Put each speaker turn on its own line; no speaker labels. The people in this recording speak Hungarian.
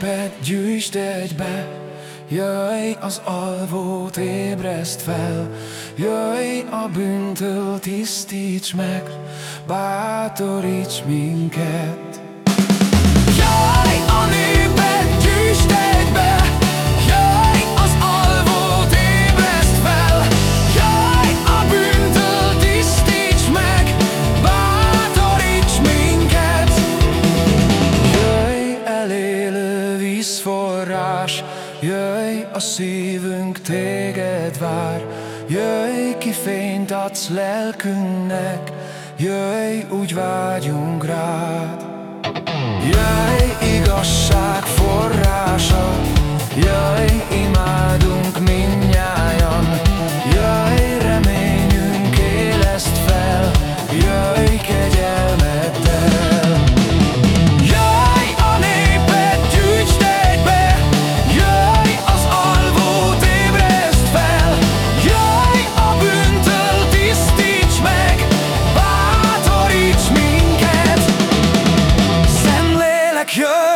képet gyűjtsd egybe, Jöjj az alvót ébreszt fel, Jöjj a bűntől tisztíts meg, Bátoríts minket. Jaj, a népet gyűjtsd szívünk téged vár, Jöjj ki fényt adsz lelkünknek, Jöjj úgy vágyunk rád. Jöjj igazság! like you